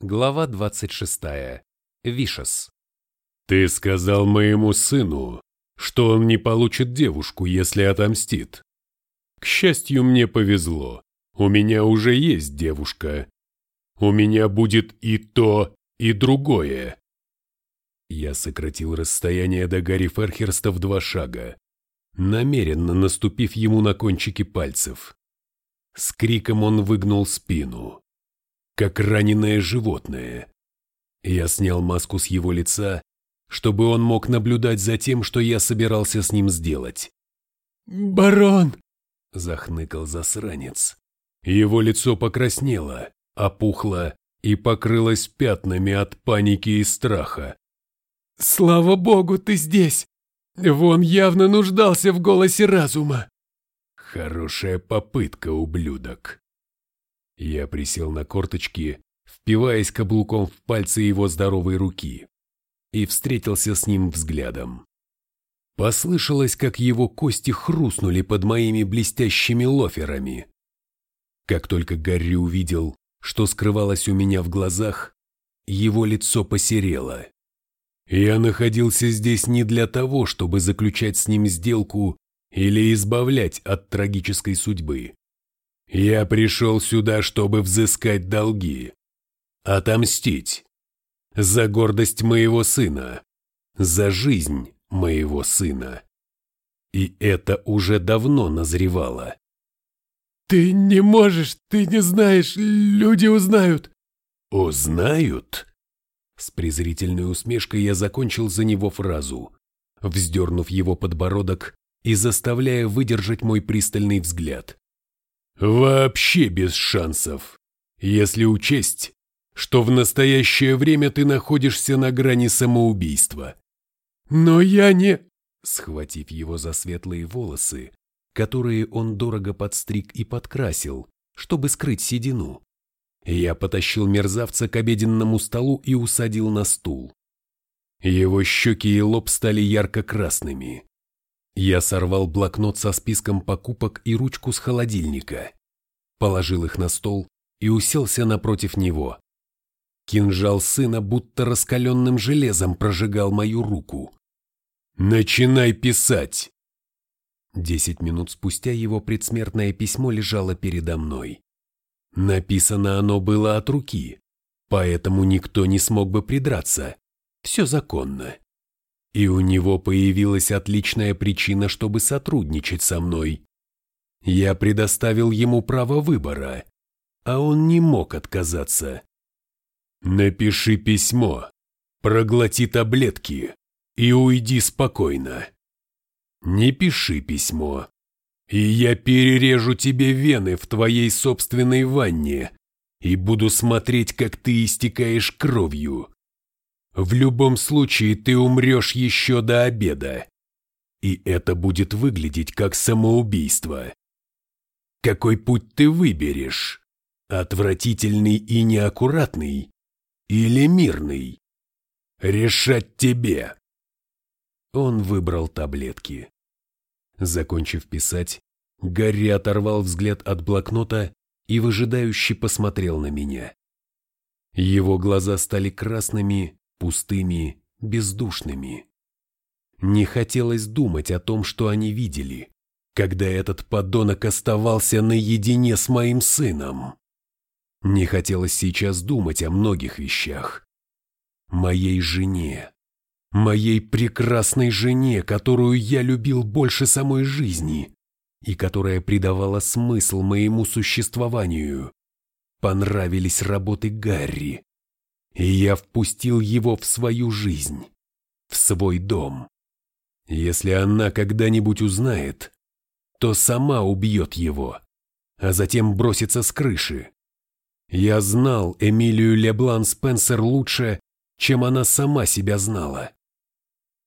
Глава 26. Вишес. «Ты сказал моему сыну, что он не получит девушку, если отомстит. К счастью, мне повезло. У меня уже есть девушка. У меня будет и то, и другое». Я сократил расстояние до Гарри Ферхерста в два шага, намеренно наступив ему на кончики пальцев. С криком он выгнул спину как раненое животное. Я снял маску с его лица, чтобы он мог наблюдать за тем, что я собирался с ним сделать. «Барон!» — захныкал засранец. Его лицо покраснело, опухло и покрылось пятнами от паники и страха. «Слава богу, ты здесь! Вон явно нуждался в голосе разума!» «Хорошая попытка, ублюдок!» Я присел на корточки, впиваясь каблуком в пальцы его здоровой руки, и встретился с ним взглядом. Послышалось, как его кости хрустнули под моими блестящими лоферами. Как только Гарри увидел, что скрывалось у меня в глазах, его лицо посерело. Я находился здесь не для того, чтобы заключать с ним сделку или избавлять от трагической судьбы. Я пришел сюда, чтобы взыскать долги, отомстить за гордость моего сына, за жизнь моего сына. И это уже давно назревало. «Ты не можешь, ты не знаешь, люди узнают». «Узнают?» С презрительной усмешкой я закончил за него фразу, вздернув его подбородок и заставляя выдержать мой пристальный взгляд. Вообще без шансов, если учесть, что в настоящее время ты находишься на грани самоубийства. Но я не... Схватив его за светлые волосы, которые он дорого подстриг и подкрасил, чтобы скрыть седину, я потащил мерзавца к обеденному столу и усадил на стул. Его щеки и лоб стали ярко-красными. Я сорвал блокнот со списком покупок и ручку с холодильника, положил их на стол и уселся напротив него. Кинжал сына будто раскаленным железом прожигал мою руку. «Начинай писать!» Десять минут спустя его предсмертное письмо лежало передо мной. Написано оно было от руки, поэтому никто не смог бы придраться. Все законно. И у него появилась отличная причина, чтобы сотрудничать со мной. Я предоставил ему право выбора, а он не мог отказаться. Напиши письмо, проглоти таблетки и уйди спокойно. Не пиши письмо, и я перережу тебе вены в твоей собственной ванне и буду смотреть, как ты истекаешь кровью. В любом случае ты умрешь еще до обеда. И это будет выглядеть как самоубийство. Какой путь ты выберешь? Отвратительный и неаккуратный? Или мирный? Решать тебе. Он выбрал таблетки. Закончив писать, Гарри оторвал взгляд от блокнота и выжидающе посмотрел на меня. Его глаза стали красными, пустыми, бездушными. Не хотелось думать о том, что они видели, когда этот подонок оставался наедине с моим сыном. Не хотелось сейчас думать о многих вещах. Моей жене, моей прекрасной жене, которую я любил больше самой жизни и которая придавала смысл моему существованию. Понравились работы Гарри, и я впустил его в свою жизнь, в свой дом. Если она когда-нибудь узнает, то сама убьет его, а затем бросится с крыши. Я знал Эмилию Леблан Спенсер лучше, чем она сама себя знала.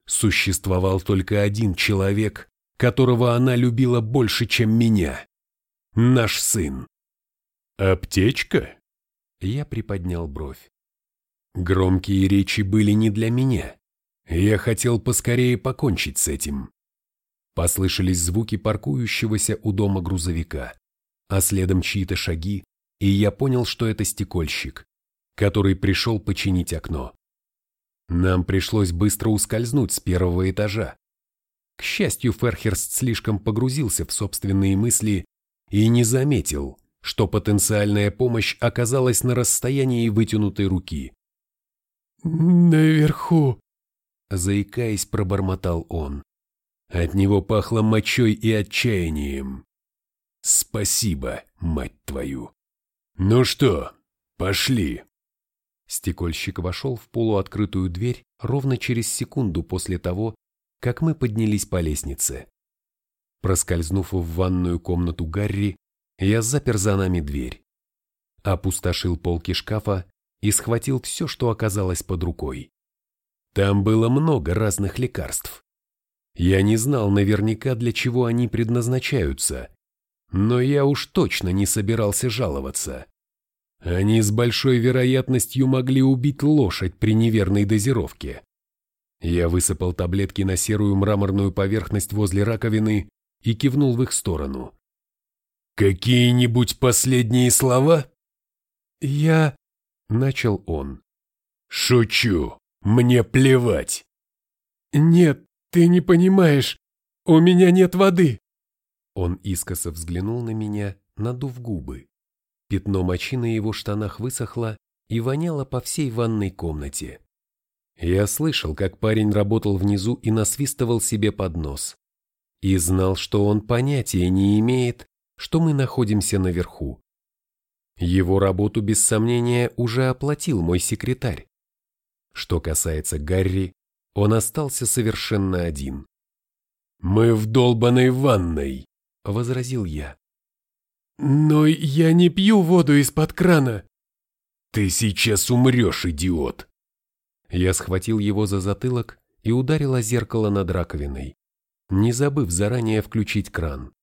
Существовал только один человек, которого она любила больше, чем меня. Наш сын. «Аптечка?» Я приподнял бровь. Громкие речи были не для меня. Я хотел поскорее покончить с этим. Послышались звуки паркующегося у дома грузовика, а следом чьи-то шаги, и я понял, что это стекольщик. который пришел починить окно. Нам пришлось быстро ускользнуть с первого этажа. К счастью, Ферхерст слишком погрузился в собственные мысли и не заметил, что потенциальная помощь оказалась на расстоянии вытянутой руки. «Наверху», — заикаясь, пробормотал он. От него пахло мочой и отчаянием. «Спасибо, мать твою!» «Ну что, пошли!» Стекольщик вошел в полуоткрытую дверь ровно через секунду после того, как мы поднялись по лестнице. Проскользнув в ванную комнату Гарри, я запер за нами дверь, опустошил полки шкафа и схватил все, что оказалось под рукой. Там было много разных лекарств. Я не знал наверняка, для чего они предназначаются, но я уж точно не собирался жаловаться. Они с большой вероятностью могли убить лошадь при неверной дозировке. Я высыпал таблетки на серую мраморную поверхность возле раковины и кивнул в их сторону. «Какие-нибудь последние слова?» «Я...» — начал он. «Шучу. Мне плевать». «Нет, ты не понимаешь. У меня нет воды». Он искоса взглянул на меня, надув губы. Пятно мочи на его штанах высохло и воняло по всей ванной комнате. Я слышал, как парень работал внизу и насвистывал себе под нос. И знал, что он понятия не имеет, что мы находимся наверху. Его работу, без сомнения, уже оплатил мой секретарь. Что касается Гарри, он остался совершенно один. «Мы в долбанной ванной», — возразил я. «Но я не пью воду из-под крана». «Ты сейчас умрешь, идиот!» Я схватил его за затылок и ударил о зеркало над раковиной, не забыв заранее включить кран.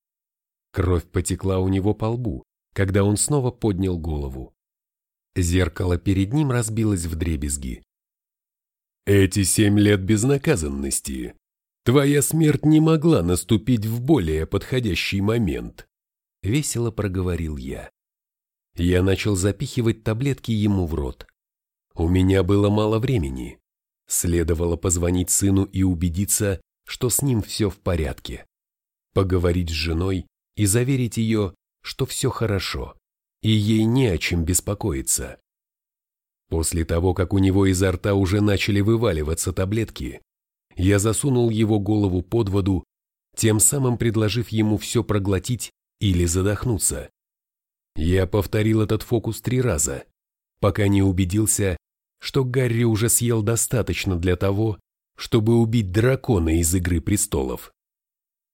Кровь потекла у него по лбу, когда он снова поднял голову. Зеркало перед ним разбилось в дребезги. «Эти семь лет безнаказанности. Твоя смерть не могла наступить в более подходящий момент. — весело проговорил я. Я начал запихивать таблетки ему в рот. У меня было мало времени. Следовало позвонить сыну и убедиться, что с ним все в порядке. Поговорить с женой и заверить ее, что все хорошо, и ей не о чем беспокоиться. После того, как у него изо рта уже начали вываливаться таблетки, я засунул его голову под воду, тем самым предложив ему все проглотить или задохнуться. Я повторил этот фокус три раза, пока не убедился, что Гарри уже съел достаточно для того, чтобы убить дракона из «Игры престолов».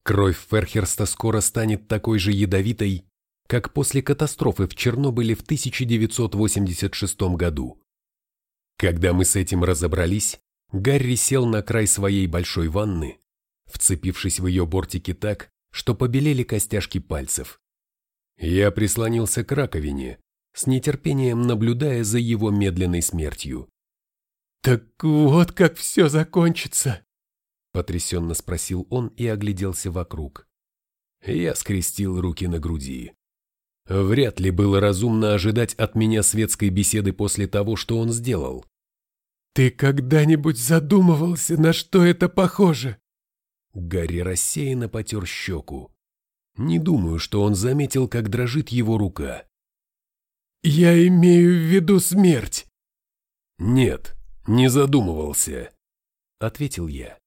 Кровь Ферхерста скоро станет такой же ядовитой, как после катастрофы в Чернобыле в 1986 году. Когда мы с этим разобрались, Гарри сел на край своей большой ванны, вцепившись в ее бортики так, что побелели костяшки пальцев. Я прислонился к раковине, с нетерпением наблюдая за его медленной смертью. «Так вот как все закончится!» Потрясенно спросил он и огляделся вокруг. Я скрестил руки на груди. Вряд ли было разумно ожидать от меня светской беседы после того, что он сделал. «Ты когда-нибудь задумывался, на что это похоже?» Гарри рассеянно потер щеку. Не думаю, что он заметил, как дрожит его рука. «Я имею в виду смерть!» «Нет, не задумывался», — ответил я.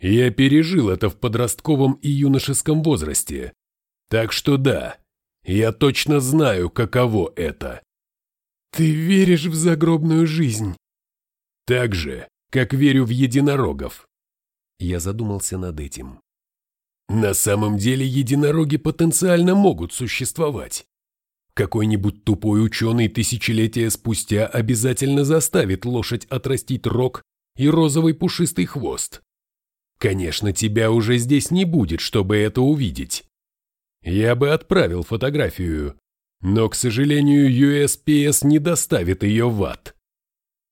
«Я пережил это в подростковом и юношеском возрасте. Так что да, я точно знаю, каково это». «Ты веришь в загробную жизнь?» «Так же, как верю в единорогов», я задумался над этим. На самом деле единороги потенциально могут существовать. Какой-нибудь тупой ученый тысячелетия спустя обязательно заставит лошадь отрастить рог и розовый пушистый хвост. Конечно, тебя уже здесь не будет, чтобы это увидеть. Я бы отправил фотографию, но, к сожалению, USPS не доставит ее в ад.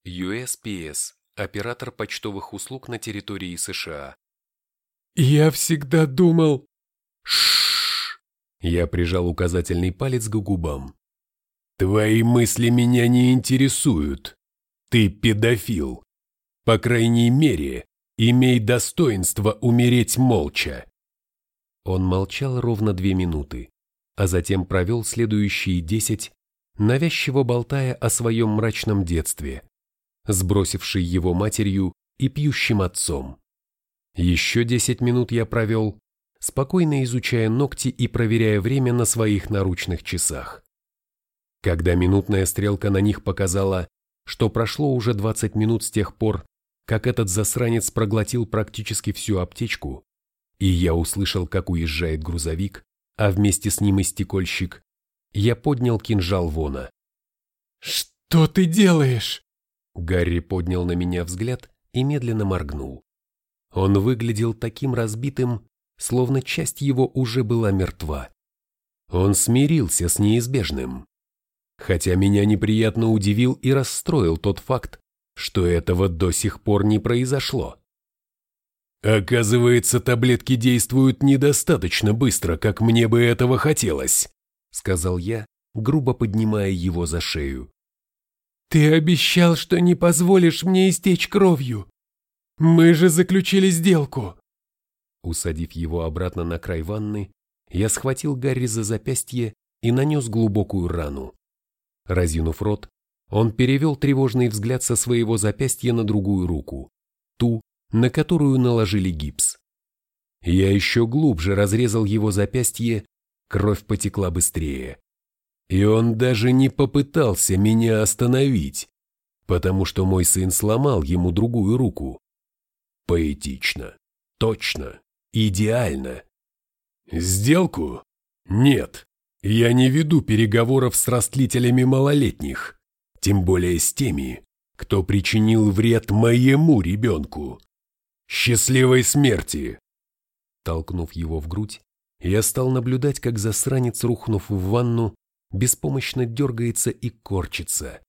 USPS оператор почтовых услуг на территории США. «Я всегда думал...» Шш! Я прижал указательный палец к губам. Твои мысли меня не интересуют. Ты педофил. По крайней мере, имей достоинство умереть молча. Он молчал ровно две минуты, а затем провел следующие десять, навязчиво болтая о своем мрачном детстве, сбросивший его матерью и пьющим отцом. Еще десять минут я провел, спокойно изучая ногти и проверяя время на своих наручных часах. Когда минутная стрелка на них показала, что прошло уже 20 минут с тех пор, как этот засранец проглотил практически всю аптечку, и я услышал, как уезжает грузовик, а вместе с ним и стекольщик, я поднял кинжал Вона. «Что ты делаешь?» Гарри поднял на меня взгляд и медленно моргнул. Он выглядел таким разбитым, словно часть его уже была мертва. Он смирился с неизбежным. Хотя меня неприятно удивил и расстроил тот факт, что этого до сих пор не произошло. «Оказывается, таблетки действуют недостаточно быстро, как мне бы этого хотелось», сказал я, грубо поднимая его за шею. «Ты обещал, что не позволишь мне истечь кровью. Мы же заключили сделку». Усадив его обратно на край ванны, я схватил Гарри за запястье и нанес глубокую рану. Разинув рот, он перевел тревожный взгляд со своего запястья на другую руку, ту, на которую наложили гипс. Я еще глубже разрезал его запястье, кровь потекла быстрее. И он даже не попытался меня остановить, потому что мой сын сломал ему другую руку. Поэтично, точно, идеально. Сделку? Нет, я не веду переговоров с растлителями малолетних тем более с теми, кто причинил вред моему ребенку. Счастливой смерти!» Толкнув его в грудь, я стал наблюдать, как засранец, рухнув в ванну, беспомощно дергается и корчится,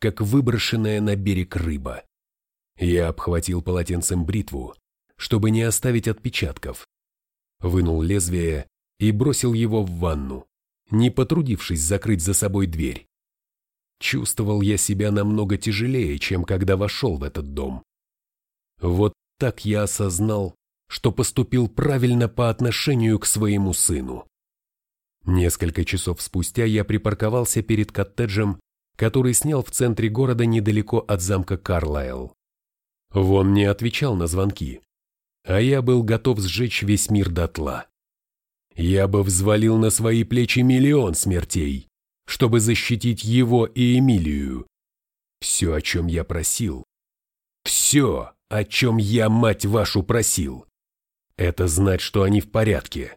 как выброшенная на берег рыба. Я обхватил полотенцем бритву, чтобы не оставить отпечатков, вынул лезвие и бросил его в ванну, не потрудившись закрыть за собой дверь. Чувствовал я себя намного тяжелее, чем когда вошел в этот дом. Вот так я осознал, что поступил правильно по отношению к своему сыну. Несколько часов спустя я припарковался перед коттеджем, который снял в центре города недалеко от замка Карлайл. Вон не отвечал на звонки, а я был готов сжечь весь мир дотла. Я бы взвалил на свои плечи миллион смертей, чтобы защитить его и Эмилию. Все, о чем я просил. Все, о чем я, мать вашу, просил. Это знать, что они в порядке.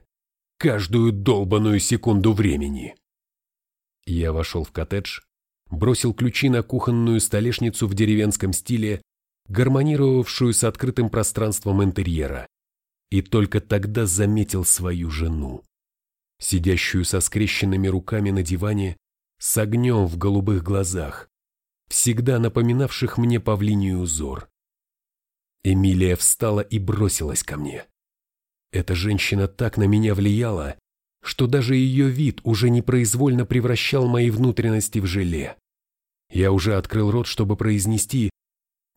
Каждую долбаную секунду времени. Я вошел в коттедж, бросил ключи на кухонную столешницу в деревенском стиле, гармонировавшую с открытым пространством интерьера, и только тогда заметил свою жену сидящую со скрещенными руками на диване, с огнем в голубых глазах, всегда напоминавших мне павлиний узор. Эмилия встала и бросилась ко мне. Эта женщина так на меня влияла, что даже ее вид уже непроизвольно превращал мои внутренности в желе. Я уже открыл рот, чтобы произнести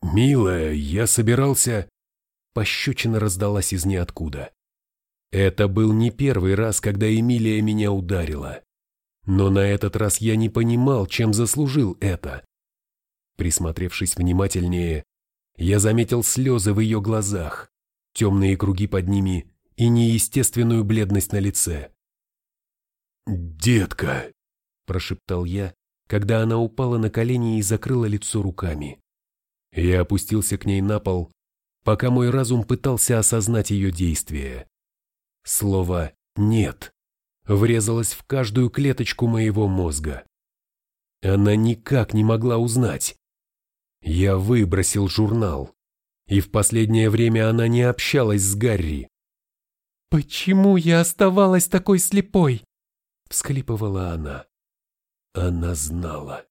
«Милая, я собирался...» Пощечина раздалась из ниоткуда. Это был не первый раз, когда Эмилия меня ударила. Но на этот раз я не понимал, чем заслужил это. Присмотревшись внимательнее, я заметил слезы в ее глазах, темные круги под ними и неестественную бледность на лице. «Детка!» – прошептал я, когда она упала на колени и закрыла лицо руками. Я опустился к ней на пол, пока мой разум пытался осознать ее действия. Слово «нет» врезалось в каждую клеточку моего мозга. Она никак не могла узнать. Я выбросил журнал, и в последнее время она не общалась с Гарри. «Почему я оставалась такой слепой?» — всхлипывала она. Она знала.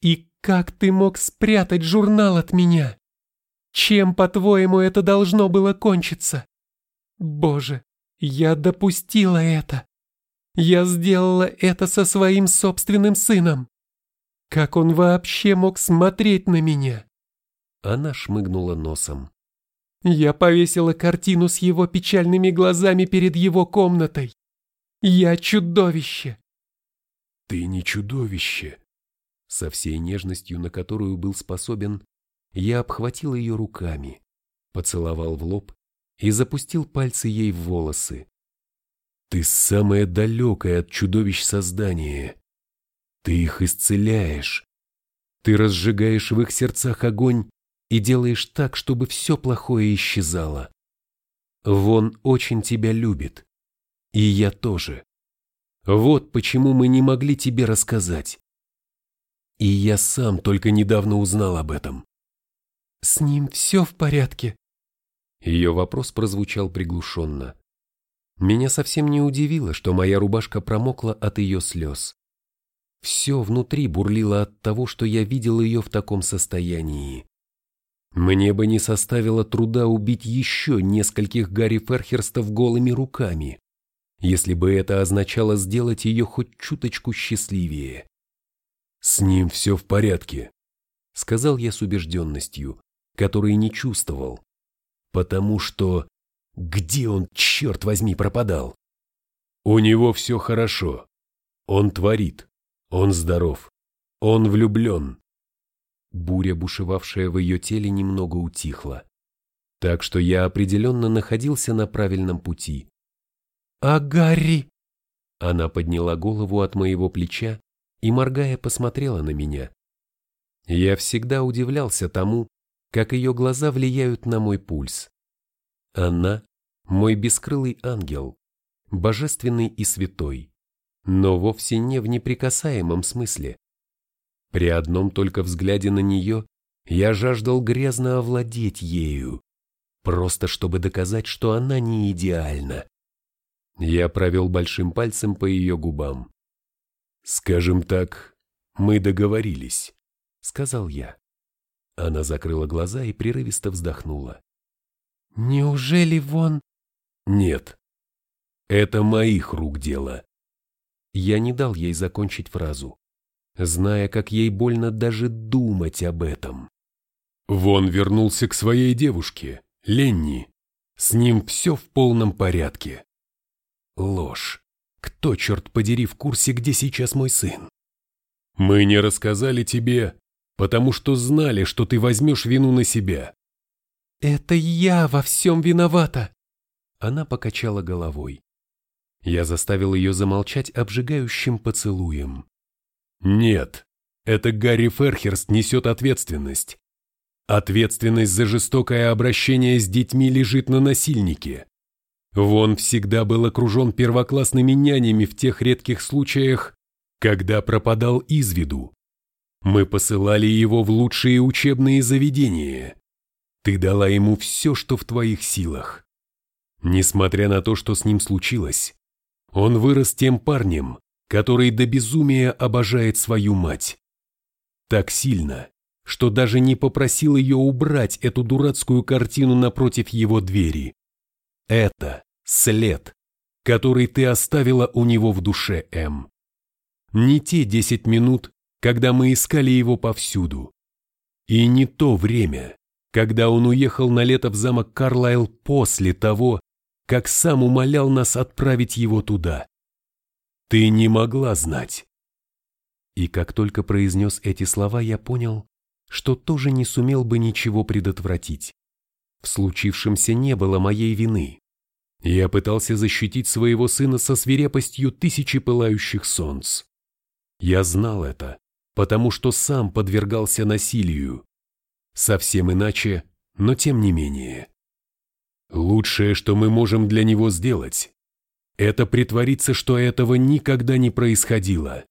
«И как ты мог спрятать журнал от меня? Чем, по-твоему, это должно было кончиться? Боже, я допустила это. Я сделала это со своим собственным сыном. Как он вообще мог смотреть на меня? Она шмыгнула носом. Я повесила картину с его печальными глазами перед его комнатой. Я чудовище. Ты не чудовище. Со всей нежностью, на которую был способен, я обхватил ее руками, поцеловал в лоб и запустил пальцы ей в волосы. Ты самое далекое от чудовищ создание. Ты их исцеляешь. Ты разжигаешь в их сердцах огонь и делаешь так, чтобы все плохое исчезало. Вон очень тебя любит. И я тоже. Вот почему мы не могли тебе рассказать. И я сам только недавно узнал об этом. С ним все в порядке? Ее вопрос прозвучал приглушенно. Меня совсем не удивило, что моя рубашка промокла от ее слез. Все внутри бурлило от того, что я видел ее в таком состоянии. Мне бы не составило труда убить еще нескольких Гарри Ферхерстов голыми руками, если бы это означало сделать ее хоть чуточку счастливее. «С ним все в порядке», — сказал я с убежденностью, которой не чувствовал, потому что где он, черт возьми, пропадал? У него все хорошо. Он творит. Он здоров. Он влюблен. Буря, бушевавшая в ее теле, немного утихла. Так что я определенно находился на правильном пути. «А Гарри?» Она подняла голову от моего плеча и, моргая, посмотрела на меня. Я всегда удивлялся тому, как ее глаза влияют на мой пульс. Она – мой бескрылый ангел, божественный и святой, но вовсе не в неприкасаемом смысле. При одном только взгляде на нее я жаждал грязно овладеть ею, просто чтобы доказать, что она не идеальна. Я провел большим пальцем по ее губам. «Скажем так, мы договорились», — сказал я. Она закрыла глаза и прерывисто вздохнула. Неужели вон... Нет. Это моих рук дело. Я не дал ей закончить фразу, зная, как ей больно даже думать об этом. Вон вернулся к своей девушке, Ленни. С ним все в полном порядке. Ложь. Кто, черт подери, в курсе, где сейчас мой сын? Мы не рассказали тебе, потому что знали, что ты возьмешь вину на себя. «Это я во всем виновата!» Она покачала головой. Я заставил ее замолчать обжигающим поцелуем. «Нет, это Гарри Ферхерст несет ответственность. Ответственность за жестокое обращение с детьми лежит на насильнике. Вон всегда был окружен первоклассными нянями в тех редких случаях, когда пропадал из виду. Мы посылали его в лучшие учебные заведения. Ты дала ему все, что в твоих силах. Несмотря на то, что с ним случилось, он вырос тем парнем, который до безумия обожает свою мать. Так сильно, что даже не попросил ее убрать эту дурацкую картину напротив его двери. Это след, который ты оставила у него в душе, М. Не те десять минут, когда мы искали его повсюду. И не то время, когда он уехал на лето в замок Карлайл после того, как сам умолял нас отправить его туда. Ты не могла знать. И как только произнес эти слова, я понял, что тоже не сумел бы ничего предотвратить. В случившемся не было моей вины. Я пытался защитить своего сына со свирепостью тысячи пылающих солнц. Я знал это, потому что сам подвергался насилию. Совсем иначе, но тем не менее. Лучшее, что мы можем для него сделать, это притвориться, что этого никогда не происходило,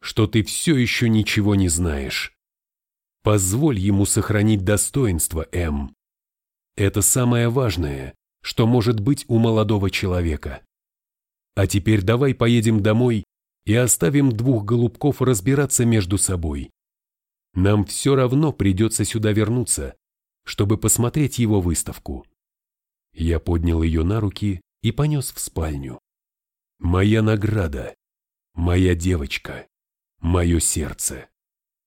что ты все еще ничего не знаешь. Позволь ему сохранить достоинство, М. Это самое важное, что может быть у молодого человека. А теперь давай поедем домой и оставим двух голубков разбираться между собой. Нам все равно придется сюда вернуться, чтобы посмотреть его выставку. Я поднял ее на руки и понес в спальню. Моя награда, моя девочка, мое сердце.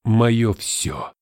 Мое все.